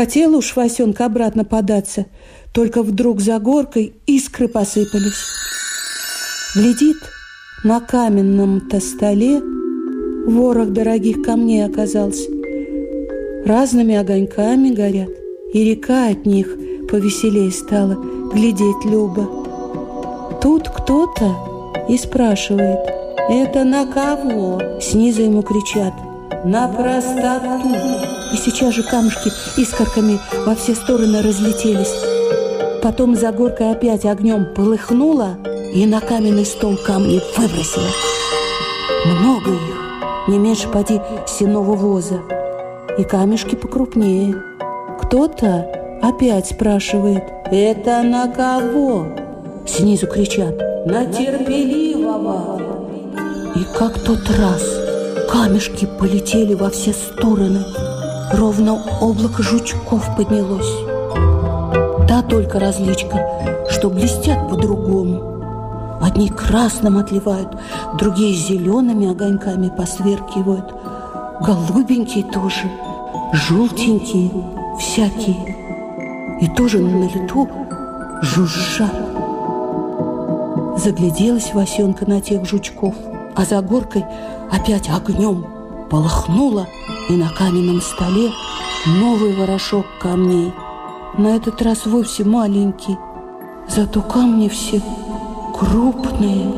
Хотела уж Васенка обратно податься, только вдруг за горкой искры посыпались. Глядит, на каменном-то столе ворох дорогих камней оказался. Разными огоньками горят, и река от них повеселее стала, глядеть Люба. Тут кто-то и спрашивает, «Это на кого?» Снизу ему кричат, «На простоту!» И сейчас же камушки искорками во все стороны разлетелись. Потом за горкой опять огнем полыхнуло и на каменный стол камни выбросило. Много их, не меньше поди сеного воза. И камешки покрупнее. Кто-то опять спрашивает, «Это на кого?» Снизу кричат, «На терпеливого!» И как тот раз камешки полетели во все стороны, ровно облако жучков поднялось. Да только различка, что блестят по-другому. Одни красным отливают, другие зелеными огоньками посверкивают. Голубенькие тоже, желтенькие, всякие. И тоже на лету жужжат. Загляделась Васенка на тех жучков, а за горкой опять огнем полыхнула, и на каменном столе новый ворошок камней – на этот раз вовсе маленький, зато камни все крупные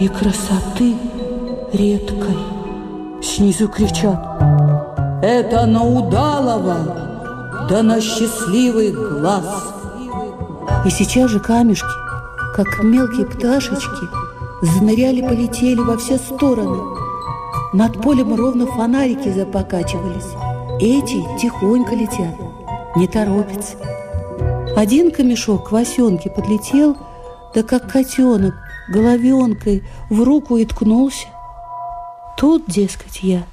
и красоты редкой. Снизу кричат «Это на удалого, да на счастливый глаз!» И сейчас же камешки, как мелкие пташечки, заныряли, полетели во все стороны. Над полем ровно фонарики запокачивались. Эти тихонько летят, не торопится. Один камешок к Васенке подлетел, да как котенок головенкой в руку и ткнулся. Тут, дескать, я,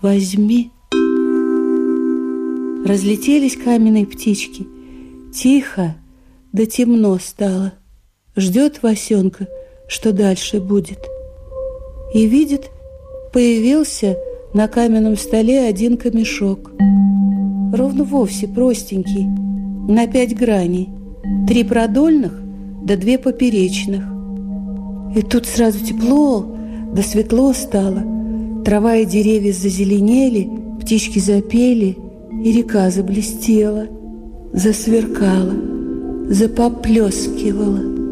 возьми. Разлетелись каменные птички. Тихо, да темно стало. Ждет Васенка, что дальше будет. И видит, появился на каменном столе один камешок – ровно вовсе простенький, на пять граней, три продольных да две поперечных. И тут сразу тепло, да светло стало, трава и деревья зазеленели, птички запели, и река заблестела, засверкала, запоплескивала.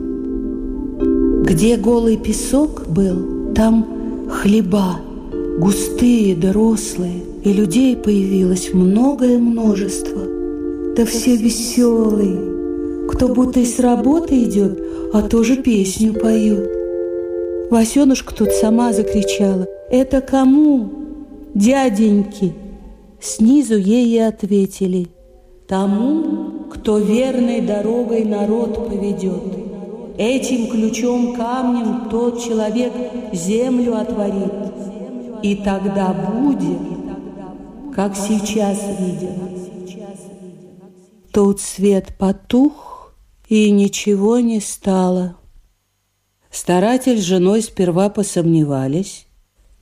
Где голый песок был, там хлеба, густые да рослые – и людей появилось многое множество. Да все веселые, кто будто и с работы идет, а тоже песню поет. Васенушка тут сама закричала. «Это кому?» «Дяденьки!» Снизу ей и ответили. «Тому, кто верной дорогой народ поведет. Этим ключом камнем тот человек землю отворит. И тогда будет как сейчас видела. Тут свет потух, и ничего не стало. Старатель с женой сперва посомневались,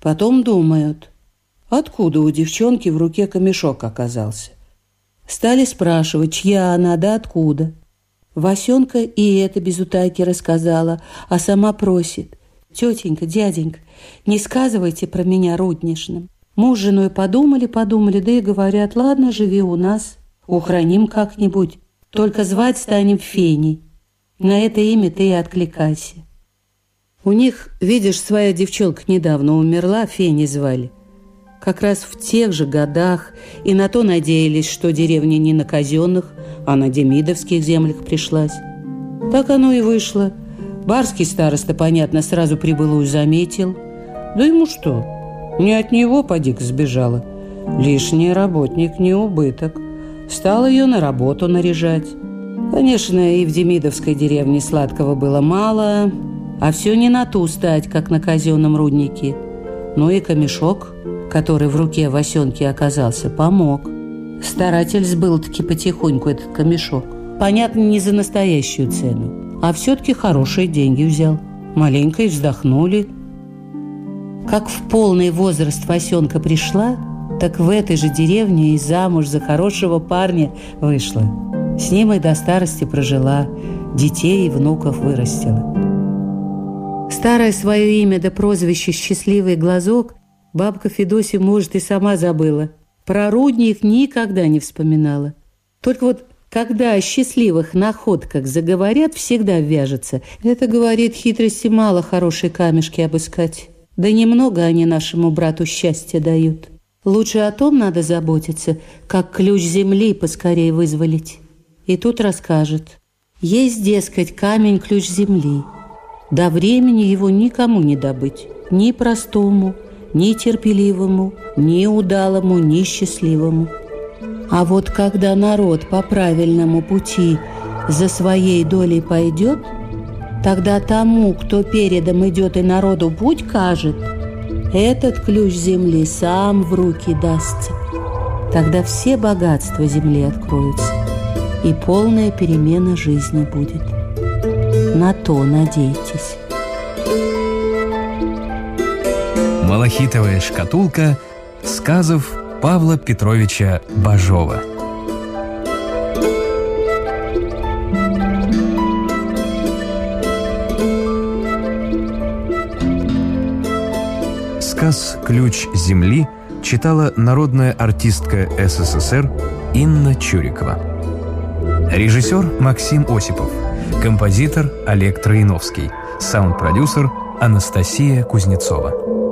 потом думают, откуда у девчонки в руке камешок оказался. Стали спрашивать, чья она, да откуда. Васенка и это без утайки рассказала, а сама просит. «Тетенька, дяденька, не сказывайте про меня руднишным. Муж с женой подумали, подумали, да и говорят, ладно, живи у нас, ухраним как-нибудь, только звать станем Феней. На это имя ты и откликайся. У них, видишь, своя девчонка недавно умерла, Феней звали. Как раз в тех же годах и на то надеялись, что деревня не на казенных, а на демидовских землях пришлась. Так оно и вышло. Барский староста, понятно, сразу прибылую заметил. Да ему что, не от него поди сбежала. Лишний работник не убыток. Стал ее на работу наряжать. Конечно, и в Демидовской деревне сладкого было мало, а все не на ту стать, как на казенном руднике. Ну и камешок, который в руке Васенки оказался, помог. Старатель сбыл-таки потихоньку этот камешок. Понятно, не за настоящую цену, а все-таки хорошие деньги взял. Маленько и вздохнули – как в полный возраст Васенка пришла, Так в этой же деревне и замуж за хорошего парня вышла. С ним и до старости прожила, детей и внуков вырастила. Старое свое имя да прозвище «Счастливый глазок» бабка Федосия, может, и сама забыла. Про рудник никогда не вспоминала. Только вот когда о счастливых находках заговорят, всегда вяжется. Это, говорит, хитрости мало хорошие камешки обыскать. Да немного они нашему брату счастья дают. Лучше о том надо заботиться, как ключ земли поскорее вызволить. И тут расскажет. Есть, дескать, камень-ключ земли. До времени его никому не добыть. Ни простому, ни терпеливому, ни удалому, ни счастливому. А вот когда народ по правильному пути за своей долей пойдет, тогда тому, кто передом идет и народу путь кажет, этот ключ земли сам в руки дастся. Тогда все богатства земли откроются, и полная перемена жизни будет. На то надейтесь. Малахитовая шкатулка сказов Павла Петровича Бажова. Сказ «Ключ земли» читала народная артистка СССР Инна Чурикова. Режиссер Максим Осипов. Композитор Олег Троиновский. Саунд-продюсер Анастасия Кузнецова.